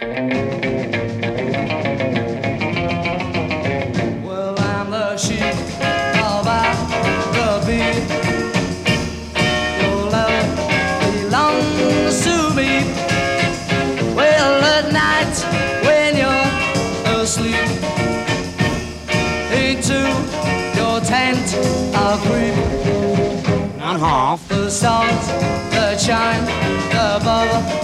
Well, I'm the sheep of the beat. Your love belongs to me. Well, at night when you're asleep, into your tent I'll creep. And half. The stars that shine above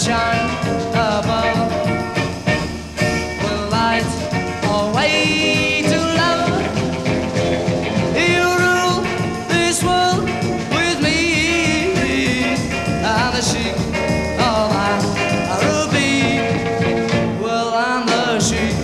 sunshine above will light our way to love. You rule this world with me, the of my ruby. Well, I'm the sheik.